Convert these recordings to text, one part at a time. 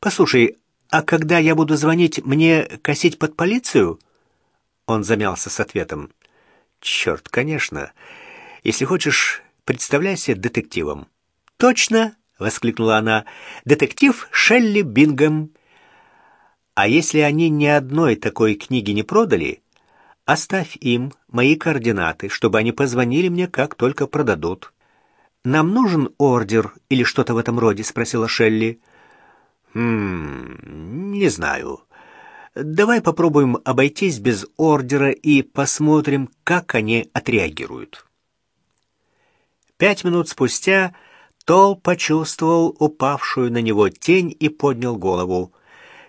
«Послушай, а когда я буду звонить, мне косить под полицию?» Он замялся с ответом. «Черт, конечно. Если хочешь, представляйся детективом». «Точно!» — воскликнула она. «Детектив Шелли Бингем». «А если они ни одной такой книги не продали, оставь им мои координаты, чтобы они позвонили мне, как только продадут». «Нам нужен ордер или что-то в этом роде?» — спросила Шелли. «Хм, не знаю. Давай попробуем обойтись без ордера и посмотрим, как они отреагируют». Пять минут спустя Тол почувствовал упавшую на него тень и поднял голову.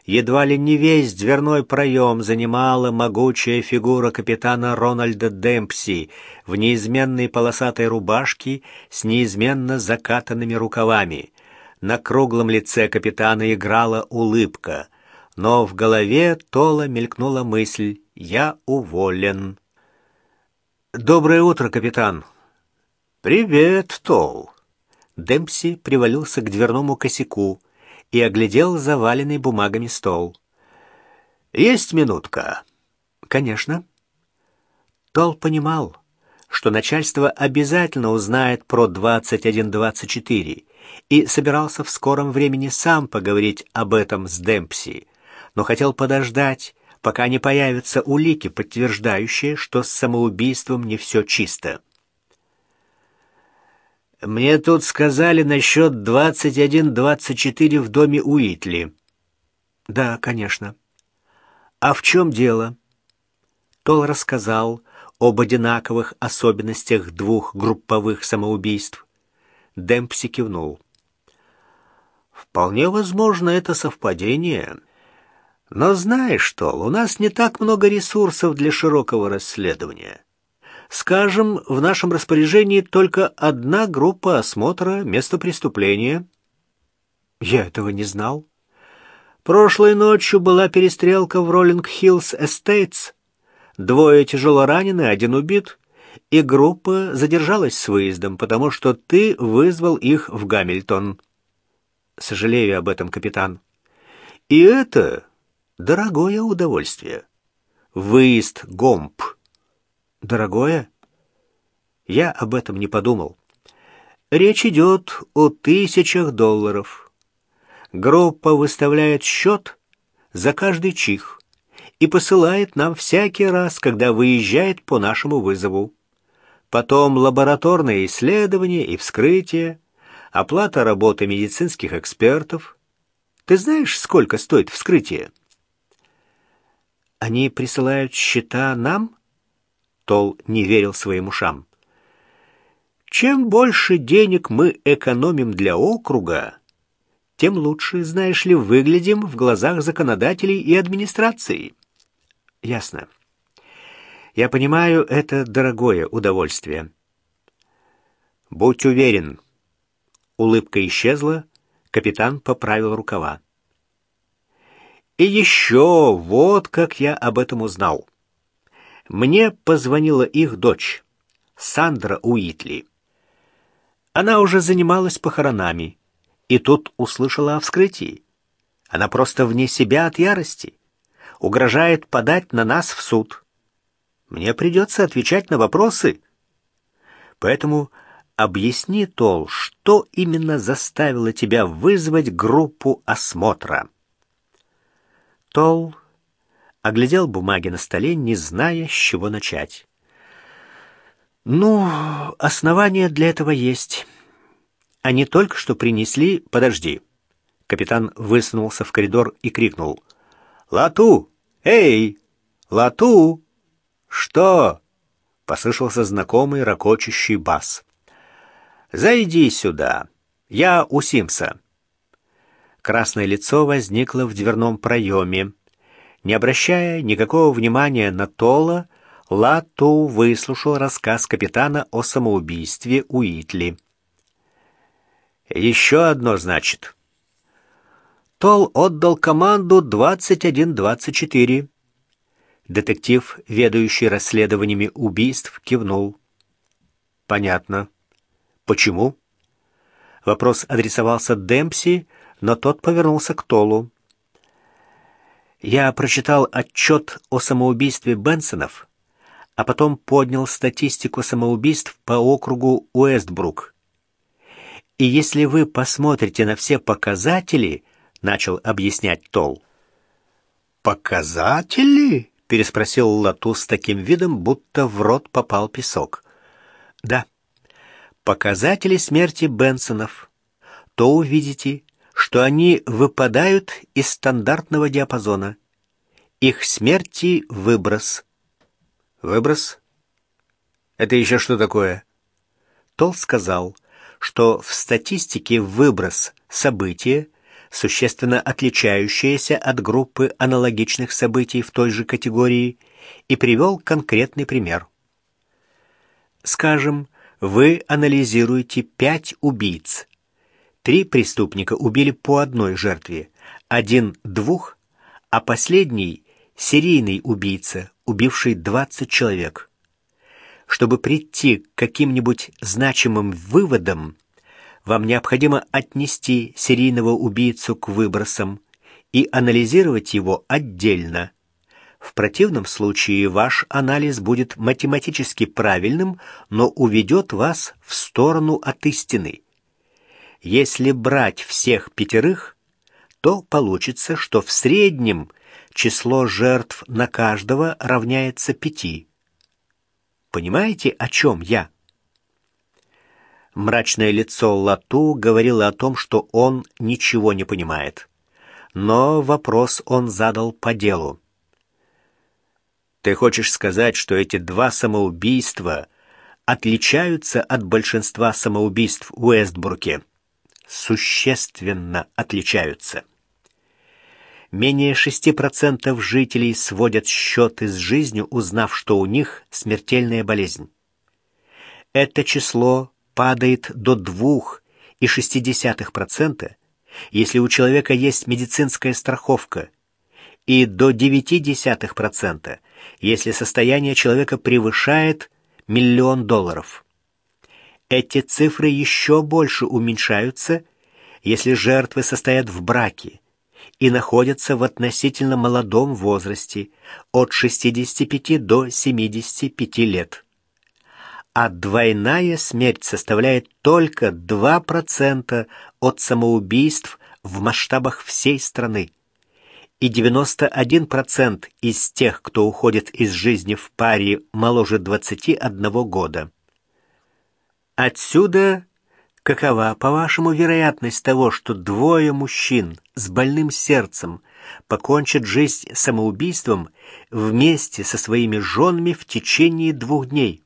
Едва ли не весь дверной проем занимала могучая фигура капитана Рональда Демпси в неизменной полосатой рубашке с неизменно закатанными рукавами. На круглом лице капитана играла улыбка, но в голове Тола мелькнула мысль «Я уволен». «Доброе утро, капитан!» «Привет, Тол!» Демпси привалился к дверному косяку и оглядел заваленный бумагами стол. «Есть минутка?» «Конечно». Тол понимал, что начальство обязательно узнает про 2124 и собирался в скором времени сам поговорить об этом с Демпси, но хотел подождать, пока не появятся улики, подтверждающие, что с самоубийством не все чисто. Мне тут сказали насчет 21-24 в доме Уитли. Да, конечно. А в чем дело? Тол рассказал об одинаковых особенностях двух групповых самоубийств. Демпси кивнул. Вполне возможно, это совпадение. Но знаешь, Тол, у нас не так много ресурсов для широкого расследования. Скажем, в нашем распоряжении только одна группа осмотра места преступления. Я этого не знал. Прошлой ночью была перестрелка в Роллинг-Хиллз Эстейтс. Двое тяжело ранены, один убит, и группа задержалась с выездом, потому что ты вызвал их в Гамильтон. Сожалею об этом, капитан. И это дорогое удовольствие. Выезд Гомп — Дорогое? Я об этом не подумал. Речь идет о тысячах долларов. Группа выставляет счет за каждый чих и посылает нам всякий раз, когда выезжает по нашему вызову. Потом лабораторные исследования и вскрытие, оплата работы медицинских экспертов. Ты знаешь, сколько стоит вскрытие? Они присылают счета нам? Тол не верил своим ушам. Чем больше денег мы экономим для округа, тем лучше, знаешь ли, выглядим в глазах законодателей и администрации. Ясно. Я понимаю, это дорогое удовольствие. Будь уверен. Улыбка исчезла, капитан поправил рукава. И еще вот как я об этом узнал. Мне позвонила их дочь, Сандра Уитли. Она уже занималась похоронами, и тут услышала о вскрытии. Она просто вне себя от ярости. Угрожает подать на нас в суд. Мне придется отвечать на вопросы. Поэтому объясни, Тол, что именно заставило тебя вызвать группу осмотра. Тол оглядел бумаги на столе, не зная, с чего начать. «Ну, основания для этого есть. Они только что принесли... Подожди». Капитан высунулся в коридор и крикнул. «Лату! Эй! Лату!» «Что?» — послышался знакомый ракочущий бас. «Зайди сюда. Я у Симса». Красное лицо возникло в дверном проеме. Не обращая никакого внимания на Тола, Лату выслушал рассказ капитана о самоубийстве Уитли. «Еще одно, значит». Тол отдал команду 21-24. Детектив, ведающий расследованиями убийств, кивнул. «Понятно. Почему?» Вопрос адресовался Демпси, но тот повернулся к Толу. Я прочитал отчет о самоубийстве Бенсонов, а потом поднял статистику самоубийств по округу Уэстбрук. И если вы посмотрите на все показатели, начал объяснять Тол. Показатели? Переспросил Лату с таким видом, будто в рот попал песок. Да. Показатели смерти Бенсонов. То увидите, что они выпадают из стандартного диапазона. Их смерти выброс. Выброс? Это еще что такое? Тол сказал, что в статистике выброс события, существенно отличающееся от группы аналогичных событий в той же категории, и привел конкретный пример. Скажем, вы анализируете пять убийц, Три преступника убили по одной жертве, один — двух, а последний — серийный убийца, убивший 20 человек. Чтобы прийти к каким-нибудь значимым выводам, вам необходимо отнести серийного убийцу к выбросам и анализировать его отдельно. В противном случае ваш анализ будет математически правильным, но уведет вас в сторону от истины. Если брать всех пятерых, то получится, что в среднем число жертв на каждого равняется пяти. Понимаете, о чем я? Мрачное лицо Лату говорило о том, что он ничего не понимает. Но вопрос он задал по делу. Ты хочешь сказать, что эти два самоубийства отличаются от большинства самоубийств в Уэстбруке? существенно отличаются. Менее 6% жителей сводят счеты с жизнью, узнав, что у них смертельная болезнь. Это число падает до 2,6%, если у человека есть медицинская страховка, и до 0,9%, если состояние человека превышает миллион долларов. Эти цифры еще больше уменьшаются, если жертвы состоят в браке и находятся в относительно молодом возрасте от 65 до 75 лет. А двойная смерть составляет только 2% от самоубийств в масштабах всей страны. И 91% из тех, кто уходит из жизни в паре моложе 21 года. Отсюда какова, по-вашему, вероятность того, что двое мужчин с больным сердцем покончат жизнь самоубийством вместе со своими женами в течение двух дней?